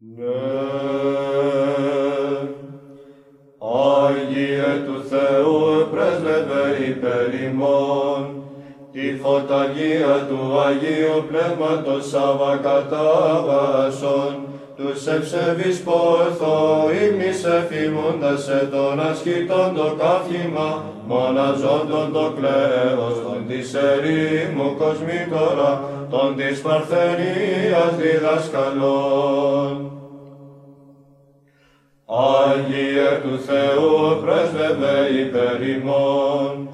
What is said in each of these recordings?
Ναι. Άγιε του Θεού πρέσβευε υπέρ ημών, τη φωταγία του Αγίου Πνεύματος αβακατάβασον, τους ευσεβείς πόθο ύμνης εφημούντας σε τον ασκητών το καύχημα, μοναζόντων το κλαίος, τον της ερήμου κοσμήτωρα, τον της παρθενίας διδασκαλών. Άγιε του Θεού πρέσβευε υπέρ ημών,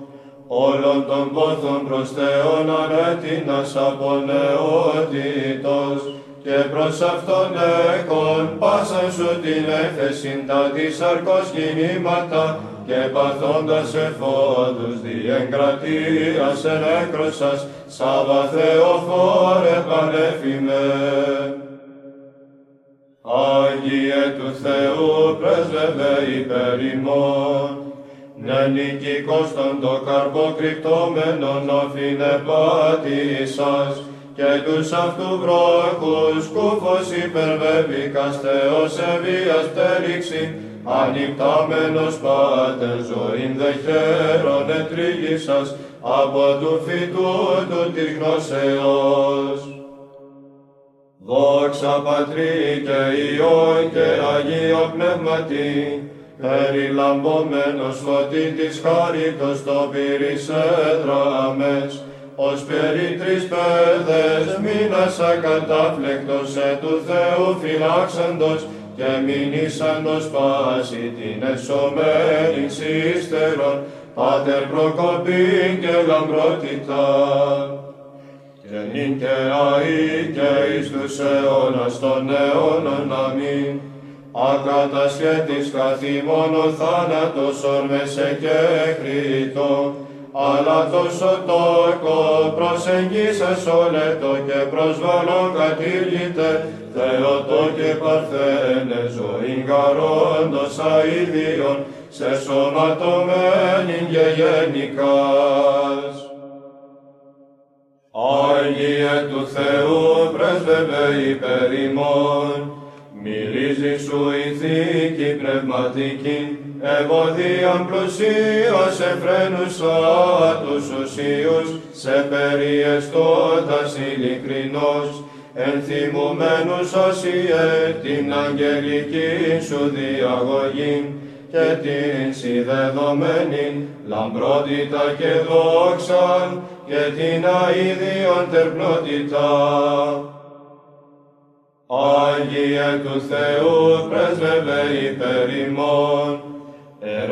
όλων των πόθων προς Θεόν αρέτηνας από νεότητος, και προς αυτόν έκον πάσαν σου την έφεσιν τα της αρκός κινήματα, και παθώντας εφόδους διεγκρατίας ενέκρωσας, Σάβα Θεοφόρε πανέφημε. Άγιε του Θεού πρέσβευε υπέρ ημών, νικικός των το καρπό κρυπτόμενον αφήνε πάτησας, και τους αυτού βρόχους κούφος υπερβεύει καστέος ευίας πτέρυξη, ανυπτάμενος πάτερ ζωήν δε χαίρον ετρίγησας, από του φυτού του της γνώσεως. Δόξα Πατρί και Υιό και Αγίο Πνεύματι, περιλαμβωμένος φωτί της χάριτος το πυρής έδραμες, ως περί τρεις παιδες μήνας ακατάφλεκτος σε του Θεού φυλάξαντος και μηνύσαντος πάση την εσωμένη σύστερον, Πάτερ προκοπή και λαμπρότητα. Και νυν και αεί και εις τους αιώνας των αιώνων αμήν. Ακατασχέτης καθήμονο θάνατος όρμεσε και κριτό, αλλά τόσο τόκο προσεγγίσας όλετο και προσβαλόν κατήργητε, Θεοτό και παρθένε ζωήν καρόντος αηδίων, σε σωματωμένην και γενικάς. Άγιε του Θεού πρέσβευε υπέρ ημών, μυρίζει σου η θήκη πνευματική, ευωδίαν πλουσίως εφραίνουσα τους ουσίους, σε περιεστώτας ειλικρινός, ενθυμουμένους όσιε την αγγελική σου διαγωγή, και την συνδεδομένη λαμπρότητα και δόξαν και την αηδίον τερπνότητα. Άγιε του Θεού πρέσβευε υπέρ ημών,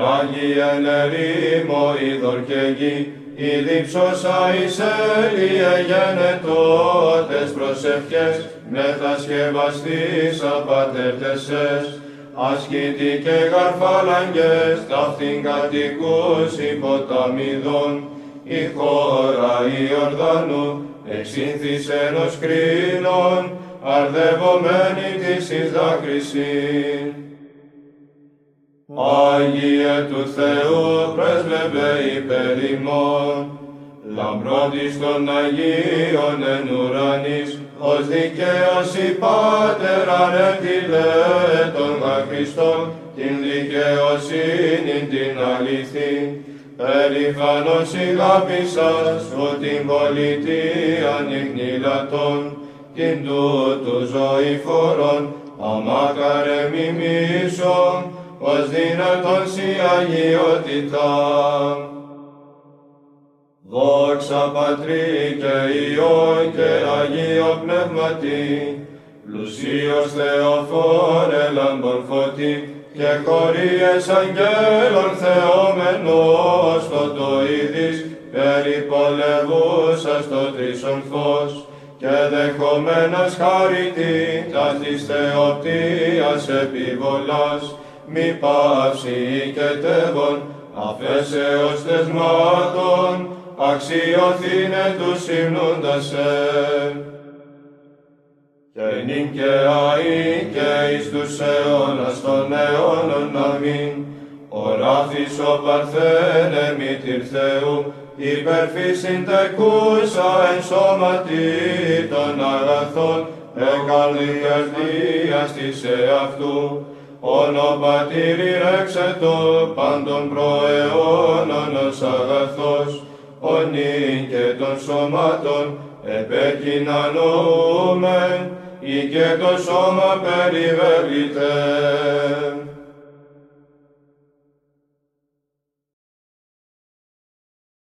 εράγιεν ερήμο ειδωρ και γη, η δίψωσα εις έλιε γενετώτες προσευχές, μετασκευαστής απατέρτεσες, ασκητοί και γαρφάλαγγες, ταύτην κατοικούς υποταμιδών, η χώρα Ιορδανού εξήνθης ενός κρίνων, αρδευομένη της εις δάκρυσιν. Άγιε του Θεού πρέσβευε υπέρ ημών, λαμπρότης των Αγίων εν ουρανής, ως δικαίωση Πάτερ ανέτειλε τον Χριστόν, την δικαιοσύνη την αληθή, περηφανός ηγάπησας σου την πολιτεία νυχνήλατον, την τούτου ζωή φορών, αμάκαρε μιμήσων, ως δυνατόν σοι αγιότητα. Δόξα Πατρί και Υιό και Αγίο Πνεύματι, πλουσίος Θεοφόρε λαμπον φωτί, και χωρίες αγγέλων θεόμενος το το είδης, περιπολευούσας το τρίσον φως, και δεχομένας χαρητή τας της θεοπτίας επιβολάς, μη παύσει και τεύων, αφέσεως θεσμάτων, αξιοθήνε τους υμνούντας σε. Και νυν και αεί και εις τους αιώνας των αιώνων αμήν, οράθης ο παρθένε μήτηρ Θεού, υπερφύσιν τεκούσα εν σώματι των αγαθών, εκαλδιαστίας της εαυτού, όνο πατήρι ρέξε το πάντων προαιώνων ως αγαθός, ονί και των σωμάτων επεκοινανούμε, ή και το σώμα περιβεύεται.